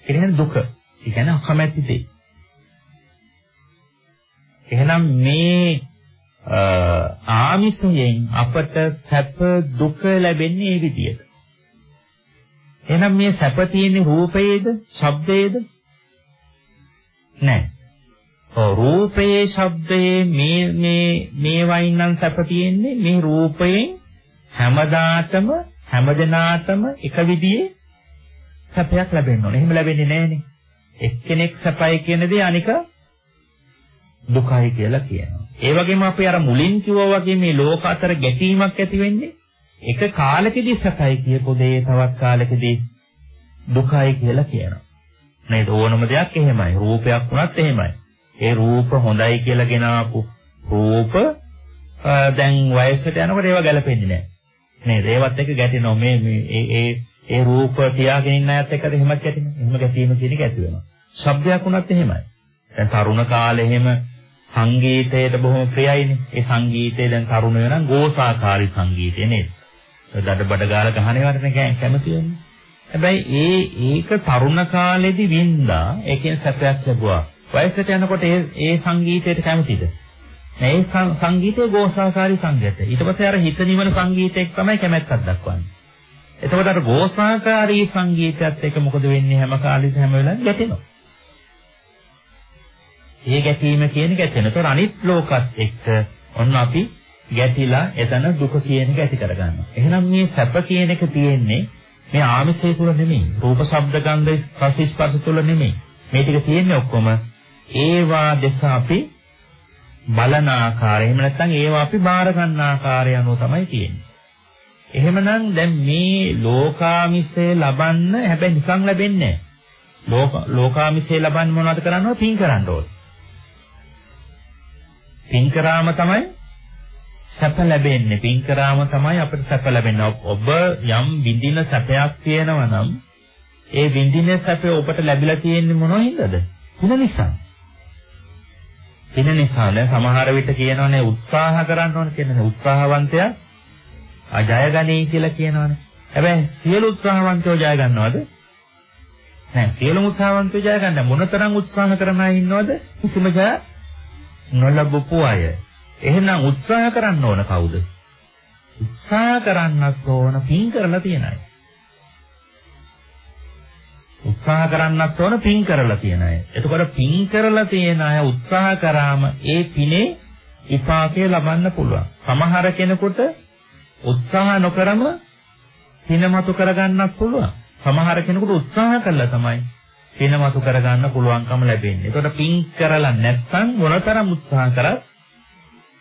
කියන්නේ දුක. ඒ කියන්නේ අකමැති දෙය එහෙනම් මේ ආමිසයෙන් අපට සැප දුක ලැබෙන්නේ මේ විදියට. එහෙනම් මේ සැප තියෙන්නේ රූපයේද ශබ්දයේද? නැහැ. ඔව් රූපයේ ශබ්දයේ මේ මේ මේ වයින් නම් සැප තියෙන්නේ මේ රූපයෙන් හැමදාටම හැමදෙනාටම එක විදිහේ සැපයක් ලැබෙන්න ඕනේ. එහෙම ලැබෙන්නේ නැහනේ. එක්කෙනෙක් සැපයි කියන දේ අනික දුකයි කියලා කියනවා. ඒ වගේම අපි අර මුලින් කිව්වා වගේ මේ ලෝක අතර ගැටීමක් ඇති වෙන්නේ එක කාලෙකදී සැපයි කියපු දේ තවත් කාලෙකදී දුකයි කියලා කියනවා. නේද ඕනම දෙයක් එහෙමයි රූපයක් වුණත් එහෙමයි ඒ රූප හොඳයි කියලා ගෙන ආපු රූප දැන් වයසට යනකොට ඒවා ගැලපෙන්නේ නැහැ. නේද? ඒවත් එක්ක ගැටෙනවා. මේ මේ ඒ ඒ ඒ රූප තියාගෙන ඉන්න අයත් එක්කද එහෙමත් ගැටෙනවා. එහෙම ගැටීම කියන එක ඇති වෙනවා. ශබ්දයක් වුණත් එහෙමයි. දැන් තරුණ කාලේ එහෙම සංගීතයට බොහොම ප්‍රියයිනේ. ඒ සංගීතය දැන් තරුණ වෙනනම් ගෝසාකාරී සංගීතය නේද? දඩ බඩ ගාලා ගහන ඒවාට කැමති වෙන්නේ. හැබැයි ඒ ඒක තරුණ කාලෙදි වින්දා ඒකෙන් සැපයක් ලැබුවා. වයසට යනකොට ඒ ඒ සංගීතයට කැමතිද? මේ සංගීතයේ ගෝසාකාරී සංගීතය. ඊට පස්සේ අර හිත නිවන සංගීතයක් තමයි කැමැත්තක් දක්වන්නේ. එතකොට අර ගෝසාකාරී සංගීතයත් එක්ක මොකද වෙන්නේ හැම කාලෙත් හැම වෙලාවෙම ගැටෙනවා. ඒ ගැටීම කියන එක ඇත්තන. ඒතර අනිත් ලෝකත් එක්ක ඔන්න අපි ගැටිලා එතන දුක කියන එක ඇති කරගන්නවා. එහෙනම් මේ සැප කියන එක තියෙන්නේ මේ ආමිෂය තුල නෙමෙයි. රූප, ශබ්ද, ගන්ධ, රස, ස්පර්ශ තුල නෙමෙයි. මේ ටික තියෙන්නේ ඔක්කොම ඒවා දෙස අපි බලන ආකාරය. එහෙම නැත්නම් ඒවා අපි බාර ගන්න ආකාරය අනුව තමයි තියෙන්නේ. එහෙමනම් දැන් මේ ලෝකාමිෂය ලබන්න හැබැයි නිකන් ලැබෙන්නේ නැහැ. ලෝක ලෝකාමිෂය ලබන්න මොනවද කරන්න ඕන? පින් කරන්න ඕන. පින් කරාම තමයි සැප ලැබෙන්නේ. පින් කරාම තමයි අපිට සැප ලැබෙන්නේ. ඔබ යම් විඳින සැපයක් තියෙනවා නම් ඒ විඳින සැපේ ඔබට ලැබිලා තියෙන්නේ මොනවින්දද? පින නිසා. පින නිසා දැන් සමහර විට කියනවනේ උත්සාහ කරන්න ඕන කියන්නේ උත්සාහවන්තයා අජය ගනී කියලා කියනවනේ. හැබැයි සියලු උත්සාහවන්තයෝ ජය ගන්නවද? නෑ සියලුම උත්සාහවන්තයෝ ජය ගන්න මොනතරම් උත්සාහ කරන අය ඉන්නවද? කිසිම ජය නොලබපු අය. එහෙනම් උත්සාහ කරන්න ඕන කවුද? උත්සාහ කරන්නත් ඕන පින් කරලා තියන අය. උත්සාහ කරන්නත් ඕන පින් කරලා තියන අය. එතකොට පින් කරලා තියන අය උත්සාහ කරාම ඒ පිනේ විපාකය ලබන්න පුළුවන්. සමහර කෙනෙකුට උත්සාහ නොකරම පිනමතු කරගන්නත් පුළුවන්. සමහර කෙනෙකුට උත්සාහ කළා තමයි පිනමතු කරගන්න පුළුවන්කම ලැබෙන්නේ. ඒකට පින් කරලා නැත්නම් මොනතරම් උත්සාහ කරත්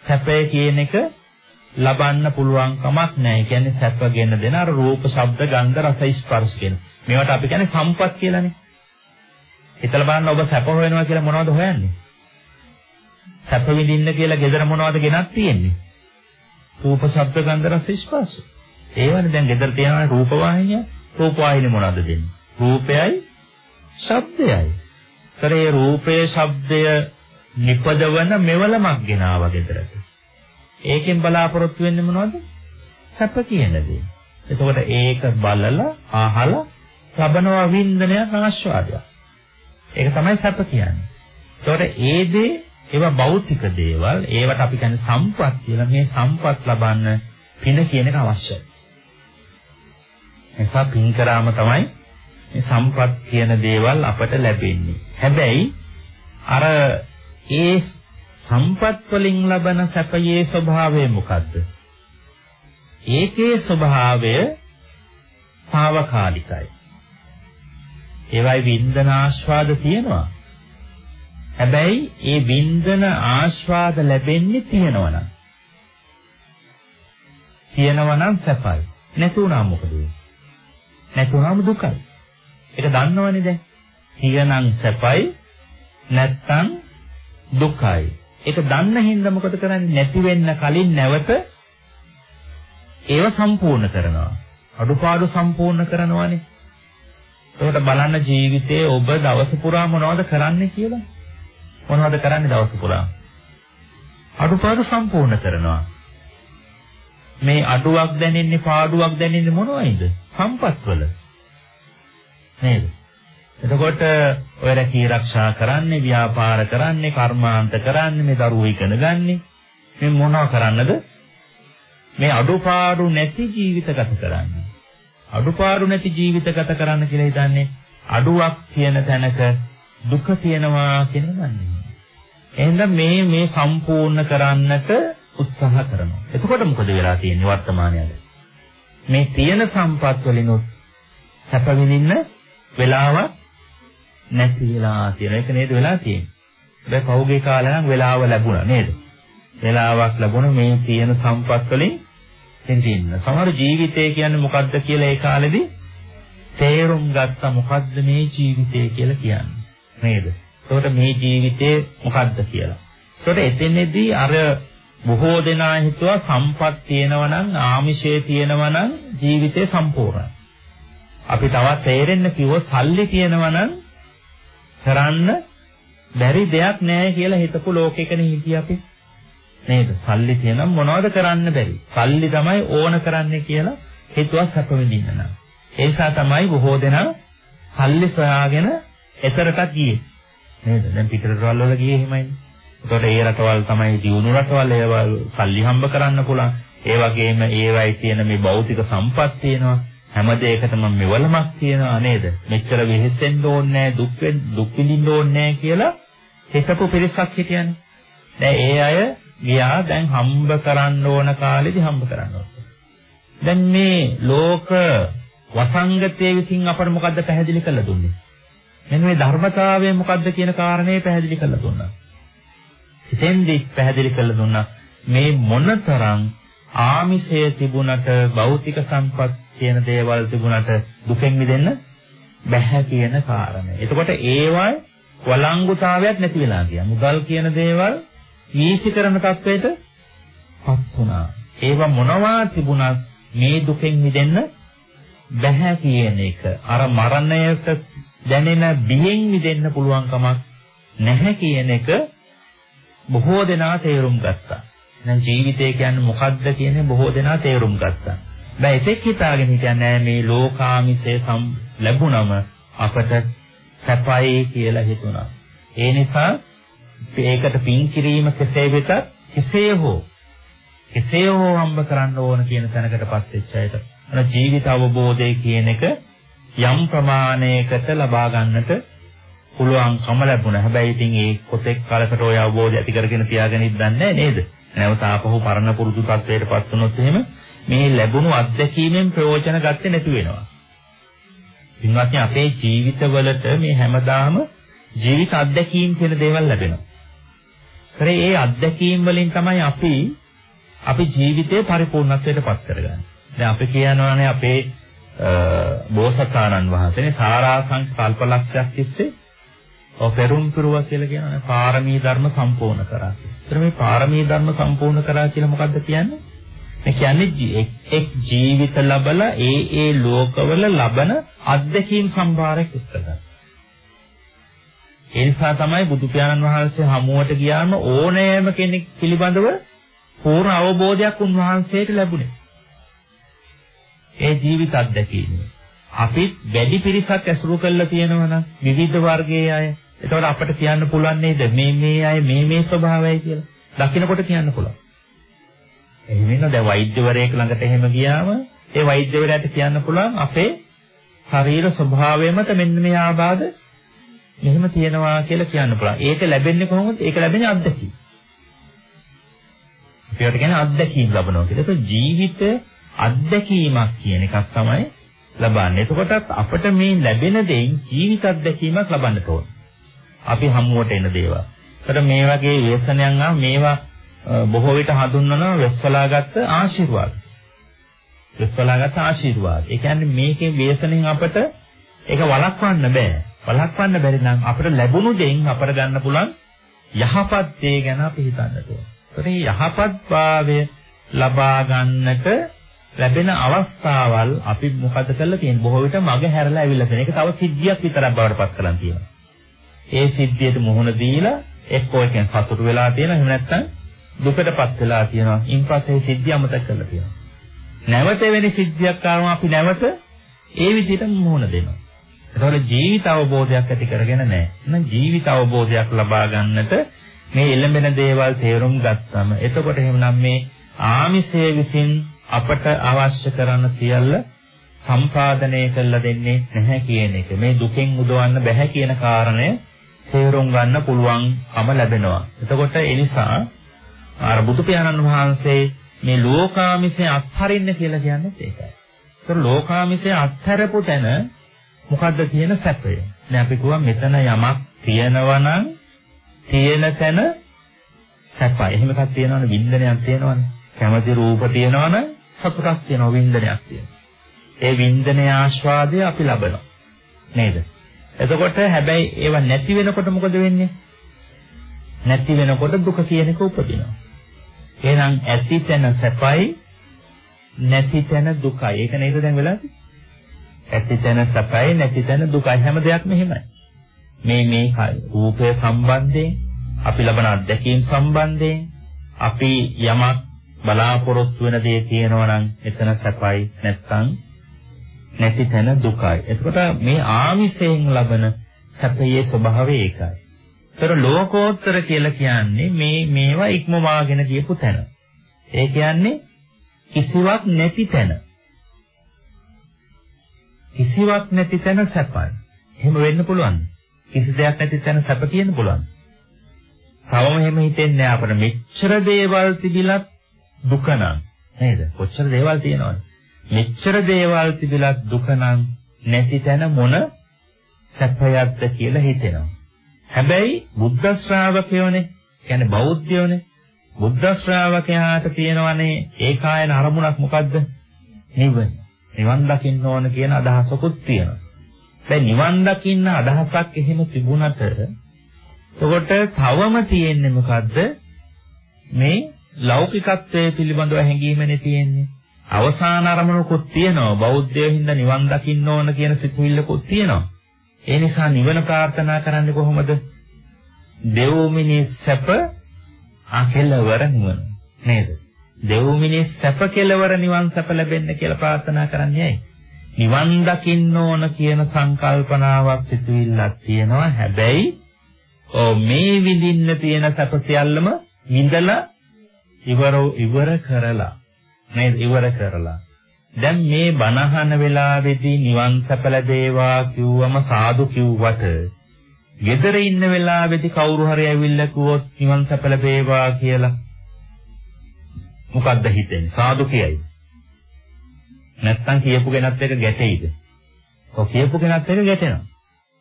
සැපය කියන එක ලබන්න පුළුවන් කමක් නැහැ. ඒ කියන්නේ සැපගෙන දෙන අර රූප, ශබ්ද, ගන්ධ, රස, ස්පර්ශ කියන. මේවට අපි කියන්නේ සම්පත් කියලානේ. හිතලා බලන්න ඔබ සැප හොයනවා කියලා මොනවද හොයන්නේ? සැප විඳින්න කියලා gedara මොනවද ගෙනත් තියෙන්නේ? රූප, ශබ්ද, ගන්ධ, රස, ස්පර්ශ. ඒවනේ දැන් gedara තියෙනවා රූප වාහිනිය. රූප වාහිනිය මොනවද දෙන්නේ? රූපයයි, ශබ්දයයි. කරේ රූපයේ, ශබ්දය නිපදවන මෙවලමක් ගෙනාවා ගෙදරට. ඒකෙන් බලාපොරොත්තු වෙන්නේ මොනවද? සැප කියන දේ. එතකොට ඒක බලලා අහලා ලබනවා වින්දනයක් ආස්වාදයක්. ඒක තමයි සැප කියන්නේ. එතකොට ඒ දේ ඒවා භෞතික දේවල් ඒවට අපි කියන්නේ සම්පත් කියලා මේ සම්පත් ලබන්න පින කියන එක අවශ්‍යයි. එසා පින් කරාම තමයි මේ සම්පත් කියන දේවල් අපට ලැබෙන්නේ. හැබැයි අර ඒ සම්පත් වලින් ලබන සැපයේ ස්වභාවය මොකද්ද? ඒකේ ස්වභාවය తాවකාලිකයි. ඒවයි වින්දන ආස්වාද තියෙනවා. හැබැයි ඒ වින්දන ආස්වාද ලැබෙන්නේ තියෙනවනම්. තියෙනවනම් සැපයි. නැතුණා මොකද වෙන්නේ? නැතුණාම දුකයි. ඒක දන්නවනේ දැන්. තියෙනම් සැපයි නැත්තම් දුකයි. ඒක දන්න හින්දා මොකද කරන්නේ? නැති වෙන්න කලින් නැවත ඒව සම්පූර්ණ කරනවා. අඩුපාඩු සම්පූර්ණ කරනවානේ. එතකොට බලන්න ජීවිතේ ඔබ දවස පුරා මොනවද කරන්නේ කියලා? මොනවද කරන්නේ දවස පුරා? අඩුපාඩු සම්පූර්ණ කරනවා. මේ අඩුවක් දැනෙන්නේ පාඩුවක් දැනෙන්නේ මොනවයිද? සම්පත්වල. නේද? එතකොට ඔය රැකී ආරක්ෂා කරන්නේ, ව්‍යාපාර කරන්නේ, කර්මාන්ත කරන්නේ, මේ දරුවෝ ඉගෙන ගන්නේ. මේ මොනවා කරන්නද? මේ අඩුපාඩු නැති ජීවිත ගත කරන්න. අඩුපාඩු නැති ජීවිත ගත කරන්න කියලා හිතන්නේ අඩුවක් කියන තැනක දුක තියෙනවා කියන ගන්නේ. එහෙනම් මේ මේ සම්පූර්ණ කරන්නට උත්සාහ කරනවා. එතකොට මොකද වෙලා තියෙන්නේ වර්තමානයේද? මේ තියෙන සම්පත් වලිනුත් සැප විඳින්න වෙලාවක් නැති වෙලා තියෙන එක නේද වෙලා තියෙන්නේ. දැන් පහුගිය කාලේ නම් වෙලාව ලැබුණා නේද? වෙලාවක් ලැබුණ මේ තියෙන සම්පත් වලින් හින්දින්න. සමහර ජීවිතය කියන්නේ මොකද්ද කියලා ඒ කාලෙදී තේරුම් ගත්ත මොකද්ද මේ ජීවිතය කියලා කියන්නේ. නේද? එතකොට මේ ජීවිතේ මොකද්ද කියලා. එතකොට එතනදී අර බොහෝ දෙනා හිතුවා සම්පත් තියෙනවා නම් ආමිෂය තියෙනවා නම් ජීවිතේ සම්පූර්ණයි. අපි තවත් තේරෙන්න කිව්වොත් සල්ලි තියෙනවා නම් කරන්න බැරි දෙයක් නැහැ කියලා හිතපු ලෝකෙකනේ හිටියේ අපි. නේද? සල්ලි තියෙනම් මොනවද කරන්න බැරි? සල්ලි තමයි ඕන කරන්නේ කියලා හිතුවා සැප විඳින්න නම්. ඒ නිසා තමයි බොහෝ දෙනා සල්ලි සොයාගෙන එතරටත් ගියේ. නේද? දැන් පිටරටවල් වල ගියේ එහෙමයි. ඒකට ඒ රටවල් තමයි දියුණු රටවල් ඒවා සල්ලි හම්බ කරන්න පුළුවන්. ඒ වගේම ඒවයි තියෙන මේ භෞතික සම්පත් තියෙනවා. හැම දෙයකටම මෙවලමක් තියෙනවා නේද? මෙච්චර වෙහෙසෙන්න ඕනේ නැහැ, දුක් දුක් විඳින්න ඕනේ නැහැ කියලා හිතපු පිරිසක් හිටියනේ. දැන් ඒ අය ගියා දැන් හම්බ කරන්න ඕන කාලෙදි හම්බ කරන්න ඕන. දැන් මේ ලෝක වසංගතයේ විසින් අපට මොකද්ද පැහැදිලි කරලා දුන්නේ? මෙන්න මේ ධර්මතාවය මොකද්ද කියන කාරණේ පැහැදිලි කරලා දුන්නා. හිතෙන්දි පැහැදිලි කරලා දුන්නා මේ මොනතරම් ආමිෂය තිබුණට භෞතික සම්පත් කියන දේවල් තිබුණට දුකෙන් මිදෙන්න බැහැ කියන කාරණය. එතකොට ඒවයි වළංගුතාවයක් නැති වෙලා ගියා. මුදල් කියන දේවල් වීසි කරන තත්වයට පත් වුණා. ඒව මොනවා තිබුණත් මේ දුකෙන් මිදෙන්න බැහැ කියන එක. අර මරණයට දැනෙන බියෙන් මිදෙන්න පුළුවන් කමක් නැහැ කියන එක බොහෝ දෙනා තේරුම් ගත්තා. දැන් ජීවිතය කියන්නේ මොකක්ද කියන බොහෝ දෙනා තේරුම් ගත්තා. බෑ එතෙක් හිතාගෙන හිටියන්නේ මේ ලෝකාමිසේ ලැබුණම අපට සැපයි කියලා හිතුණා. ඒ නිසා ඒකට පින් කිරීම කෙසේ වෙතත් කෙසේ හෝ කෙසේ හෝ හම්බ කරන්න ඕන කියන තැනකටපත් වෙච්ච අයට අර ජීවිත අවබෝධය කියන එක යම් ප්‍රමාණයකට ලබා ගන්නට පුළුවන්කම ලැබුණා. හැබැයි ඉතින් ඒ කොතෙක් කාලකට ඔය අවබෝධය ඇති කරගෙන තියාගෙන ඉඳන්නේ නේද? නැවත ආපහු පරණ පුරුදු තත්වයටපත් වුණොත් එහෙම මේ ලැබුණු අත්දැකීමෙන් ප්‍රයෝජන ගත්තේ නැති වෙනවා. පින්වත්නි අපේ ජීවිතවලට මේ හැමදාම ජීවිත අත්දැකීම් කියන දේවල් ලැබෙනවා. ඒතරේ ඒ අත්දැකීම් වලින් තමයි අපි අපි ජීවිතේ පරිපූර්ණත්වයට පත් කරගන්නේ. දැන් අපි කියනවානේ අපේ බෝසතාණන් වහන්සේනේ සාරාංශ කල්පලක්ෂයක් තිස්සේ ඔව් පෙරුම් පිරුවා කියලා කියනවානේ පාරමී ධර්ම සම්පූර්ණ කරා. ඒතර මේ පාරමී ධර්ම සම්පූර්ණ කරා කියලා මොකද්ද කියන්නේ? මේ කියන්නේ එක් ජීවිත ලබලා ඒ ඒ ලෝකවල ලබන අත්දැකීම් සම්භාරයක් උත්තරගන්න. ඒ නිසා තමයි බුදු පියාණන් වහන්සේ හමුවට ගියාම ඕනෑම කෙනෙක් පිළිබඳව පූර්ණ අවබෝධයක් උන්වහන්සේට ලැබුණේ. ඒ ජීවිත අත්දැකීම. අපිත් වැඩි පිරිසක් ඇසුරු කරලා තියෙනවනම් විවිධ වර්ගයේ අය එතකොට අපිට කියන්න පුළුවන් නේද මේ මේ අය මේ මේ ස්වභාවයයි කියලා. දකින්නකොට කියන්න පුළුවන්. එහෙම වෙන දැන් වෛද්‍යවරයෙක් ළඟට එහෙම ගියාම ඒ වෛද්‍යවරයාට කියන්න පුළුවන් අපේ ශරීර ස්වභාවය මත මෙන්න මේ ආබාධ මෙහෙම තියෙනවා කියලා කියන්න පුළුවන්. ඒක ලැබෙන්නේ කොහොමද? ඒක ලැබෙන්නේ අත්දැකීම්. ඒකට කියන්නේ අත්දැකීම් ලබනවා කියලා. ඒක ජීවිත අත්දැකීමක් කියන එකක් තමයි ලබන්නේ. එතකොටත් අපිට මේ ලැබෙන දෙයින් ජීවිත අත්දැකීමක් ලබන්න ඕන. අපි හමුවට එන දේවල්. ඒතර මේ වගේ ව්‍යසනයන් ආ මේවා බොහෝ විට හඳුන්වනවා වෙස්වලාගත් ආශිර්වාද. වෙස්වලාගත් ආශිර්වාද. ඒ කියන්නේ මේකේ ව්‍යසනෙන් අපට ඒක වළක්වන්න බෑ. වළක්වන්න බැරි නම් අපිට ලැබුණු දෙයින් අපට ගන්න පුළුවන් යහපත් දේ ගැන අපි හිතන්නට ඕන. ඒතර යහපත් භාවය ලබා ගන්නට ලැබෙන අවස්ථාවල් අපි මොකද කරලා තියෙන්නේ බොහෝ විට මග හැරලා ඇවිල්ලා තියෙන. ඒක තව සිද්ධියක් විතරක් බවට පත් කරලා තියෙනවා. ඒ සිද්ධියට මුහුණ දීලා එක්කෝ එකෙන් සතුටු වෙලා තියෙනවා එහෙම නැත්නම් දුකටපත් වෙලා තියෙනවා. ඉන්පස්සේ සිද්ධිය අමතක කරලා තියෙනවා. නැවත වෙන සිද්ධියක් ආවම අපි නැවත ඒ විදිහට මුහුණ දෙනවා. ඒතකොට ජීවිත අවබෝධයක් ඇති කරගෙන නැහැ. එහෙනම් ජීවිත අවබෝධයක් ලබා ගන්නට මේ එළඹෙන දේවල් තේරුම් ගත්තම එතකොට එහෙනම් මේ ආමිෂයේ විසින් අපට අවශ්‍ය කරන සියල්ල සම්පාදනය කළ දෙන්නේ නැහැ කියන එක. මේ දුකෙන් මුදවන්න බැහැ කියන කාරණය තේරුම් ගන්න පුළුවන්කම ලැබෙනවා. එතකොට ඒ නිසා අර බුදු පියාණන් වහන්සේ මේ ලෝකාමිසය අත්හරින්න කියලා කියන්නේ ඒකයි. ඒතර ලෝකාමිසය අත්හැරපු තැන මොකද්ද තියෙන සැපය? දැන් අපි කිව්වා මෙතන යමක් තියෙනවා නම් තියෙන තැන සැපයි. එහෙම එකක් තියෙනවනේ වින්දනයක් තියෙනවනේ. කැමති රූප තියෙනවනම් සතුටක් තියෙනවා වින්දනයක් තියෙනවා. ඒ වින්දනයේ ආස්වාදය අපි ලබනවා. නේද? එතකොට හැබැයි ඒව නැති වෙනකොට මොකද වෙන්නේ? නැති වෙනකොට දුක කියන එක උපදිනවා. එහෙනම් ඇති තැන සැපයි නැති තැන දුකයි. ඒක නේද දැන් වෙලා ඇති තැන සැපයි නැති තැන දුකයි හැම දෙයක්ම එහෙමයි. මේ මේ රූපය සම්බන්ධයෙන් අපි ලබන අත්දැකීම් සම්බන්ධයෙන් අපි යමක් බලාපොරොත්තු වෙන දේ තියෙනවා නම් එතන සැපයි නැත්නම් නැති තැන දුකයි. එතකොට මේ ආමිෂයෙන් ලබන සැපයේ ස්වභාවය ඒකයි. ඒතර ලෝකෝත්තර කියලා කියන්නේ මේ මේවා ඉක්මවාගෙන ගියපු තැන. ඒ කියන්නේ කිසිවක් නැති තැන. කිසිවක් නැති තැන සැපයි. එහෙම වෙන්න පුළුවන්. කිසි දෙයක් නැති තැන සැප කියන්න පුළුවන්. තවම එහෙම හිතෙන්නේ අපිට මෙච්චර දේවල් තිබිලත් දුක නම් නේද? කොච්චර දේවල් තියෙනවද? මෙච්චර දේවල් තිබිලත් දුක නම් නැති තැන මොන සැපයක්ද කියලා හිතෙනවා. හැබැයි බුද්ධ ශ්‍රාවකයෝනේ කියන්නේ බෞද්ධයෝනේ බුද්ධ ශ්‍රාවකයාට තියෙනවනේ ඒකායන අරමුණක් මොකද්ද? නිවන. නිවන් දකින්න ඕන කියන අදහසකුත් තියෙනවා. දැන් නිවන් දකින්න අදහසක් එහෙම තිබුණට එතකොට තවම තියෙන්නේ මොකද්ද? මේ ලෞකිකත්වයේ පිළිබඳව හැඟීමනේ තියෙන්නේ. අවසාන අරමුණකුත් තියෙනවා. බෞද්ධයෝ හින්දා නිවන් දකින්න ඕන කියන සිතුවිල්ලකුත් තියෙනවා. ඒ නිසා නිවන ප්‍රාර්ථනා කරන්නේ කොහොමද? දෙව්මිනිස් සැප අකලවර නිවන. නේද? දෙව්මිනිස් සැප කෙලවර නිවන් සැප ලැබෙන්න කියලා ප්‍රාර්ථනා කරන්නේ ඇයි? නිවන් දකින්න ඕන කියන සංකල්පනාවක් සිතුවිල්ලක් තියෙනවා. හැබැයි ඔව් මේ විඳින්න තියෙන සැප සියල්ලම විඳලා ඉවර ඉවර කරලා නේද? ඉවර කරලා දැන් මේ බණහන වෙලාවේදී නිවන් සැප ලැබේවා කිව්වම සාදු කිව්වට ගෙදර ඉන්න වෙලාවේදී කවුරු හරි ඇවිල්ලා කිව්වොත් නිවන් සැප ලැබේවා කියලා. මොකද්ද හිතෙන්නේ? සාදු කියයි. නැත්තම් කියපු කෙනත් එක ගැටෙයිද? ඔව් කියපු කෙනත් එක ගැටෙනවා.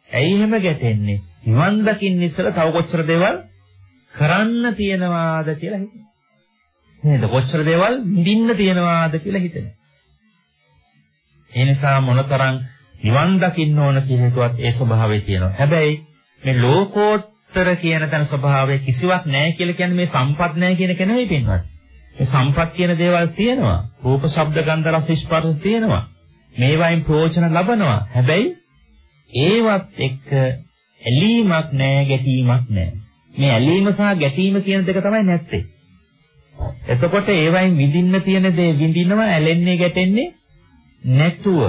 ඇයි එහෙම ගැටෙන්නේ? නිවන් දකින්න ඉස්සර තව කොච්චර දේවල් කරන්න තියනවාද කියලා හිතෙනවා. නේද? කොච්චර දේවල් නිදින්න තියනවාද කියලා හිතෙනවා. ඒ නිසා මොනතරම් නිවන් දකින්න ඕන කියන එකවත් ඒ ස්වභාවය තියෙනවා. හැබැයි මේ ලෝකෝත්තර කියන තන ස්වභාවය කිසිවක් නැහැ කියලා කියන්නේ මේ සම්පත් නැහැ කියන එක නෙවෙයි පින්වත්. මේ සම්පත් කියන දේවල් තියෙනවා. රූප, ශබ්ද, ගන්ධ, රස, ස්පර්ශ තියෙනවා. මේවායින් ප්‍රයෝජන ලබනවා. හැබැයි ඒවත් එක්ක ඇලීමක් නැහැ, ගැටීමක් නැහැ. මේ ඇලීම සහ ගැටීම කියන දෙක තමයි නැත්තේ. එතකොට ඒවයින් විඳින්න තියෙන දේ විඳිනවා, ඇලෙන්නේ ගැටෙන්නේ නැතුව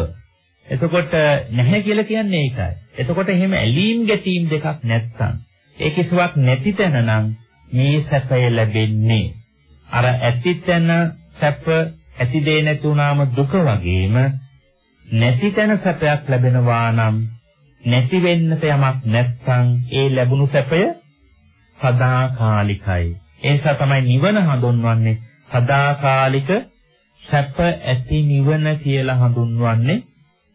එතකොට නැහැ කියලා කියන්නේ ඒකයි. එතකොට එහෙම ඇලීම් ගැටීම් දෙකක් නැත්තම් ඒ කිසිවක් නැති තැන නම් මේ සැපය ලැබෙන්නේ. අර ඇති තැන සැප ඇති දේ නැති වුණාම දුක වගේම නැති තැන සැපයක් ලැබෙනවා නම් නැති වෙන්නට යමක් නැත්තම් ඒ ලැබුණු සැපය සදාකාලිකයි. ඒ නිසා තමයි නිවන හඳුන්වන්නේ සදාකාලික සැප ඇති නිවන කියලා හඳුන්වන්නේ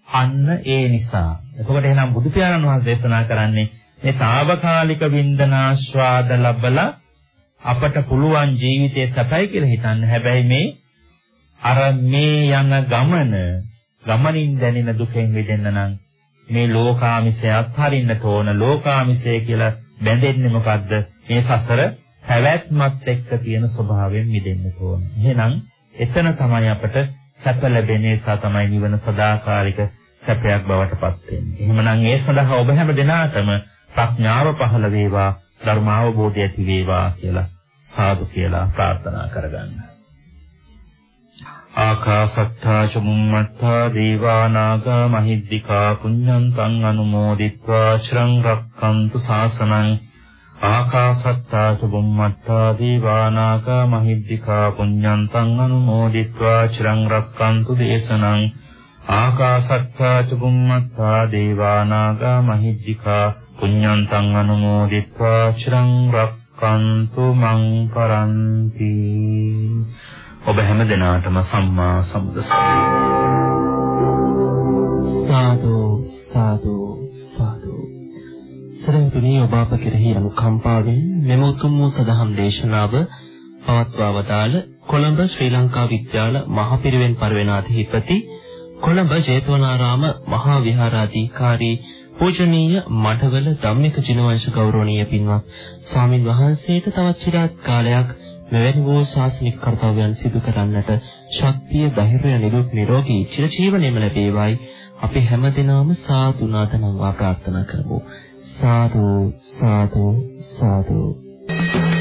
අන්න ඒ නිසා. එතකොට එහෙනම් බුදු පියාණන් වහන්සේ දේශනා කරන්නේ මේ తాවකාලික වින්දනාස්වාද ලැබලා අපට පුළුවන් ජීවිතේ සැපයි කියලා හිතන්න. හැබැයි මේ අර මේ යන ගමන ගමනින් දැනෙන දුකෙන් මිදෙන්න නම් මේ ලෝකාමිසය අත්හරින්නට ඕන. ලෝකාමිසය කියලා බැඳෙන්නේ මොකද්ද? මේ සසර පැවැත්මත් එක්ක තියෙන ස්වභාවයෙන් මිදෙන්න ඕන. එහෙනම් එතන තමයි අපට සැප ලැබෙන නිසා තමයි නිවන සදාකාලික සැපයක් බවට පත් වෙන්නේ. එහෙමනම් ඒ සඳහා ඔබ හැම දිනාටම ප්‍රඥාව පහළ වේවා, ධර්මාවබෝධය ඇති වේවා කියලා සාදු කියලා ප්‍රාර්ථනා කරගන්න. ආකාසත්තා චුම්මත්තා දේවා නාග මහිද්దికා පුඤ්ඤන්තං අනුමෝදිත්වා ශ්‍රං රක්칸තු සාසනං ආකාසත්තා සුබුම්මත්තා දීවානාකා මහිද්దికා පුඤ්ඤන්තං අනුමෝදිත්වා චිරං රක්칸තු දේශනං ආකාසත්තා සුබුම්මත්තා දීවානාකා මහිද්దికා පුඤ්ඤන්තං අනුමෝදිත්වා චිරං රක්칸තු මං පරන්ති ඔබ හැම දිනාටම සම්මා සම්බුදසාරි සාදු සාදු. සරණතුනී ඔබ අප කෙරෙහි අනුකම්පාවෙන් මෙම උතුම් වූ සදහම් දේශනාව පවත්වා වදාළ කොළඹ ශ්‍රී ලංකා විද්‍යාල මහපිරිවෙන් පරිවෙනාධිපති කොළඹ ජේතවනාරාම මහා විහාරාධිකාරී පූජනීය මඩවල ධම්මික ජිනවංශ ගෞරවනීය පින්වත් ස්වාමින් වහන්සේට තවත් চিරාත් කාලයක් මෙවැනි වූ ශාසනික කර්තව්‍යයන් සිදු කරන්නට ශක්තිය ධෛර්යය නිරුක් නිරෝගී චිරජීවනයේම ලැබේවායි. අපි හැමදෙනාම සාදු නාදනවා ප්‍රාර්ථනා කරමු. සාදු සාදු සාදු Thank you.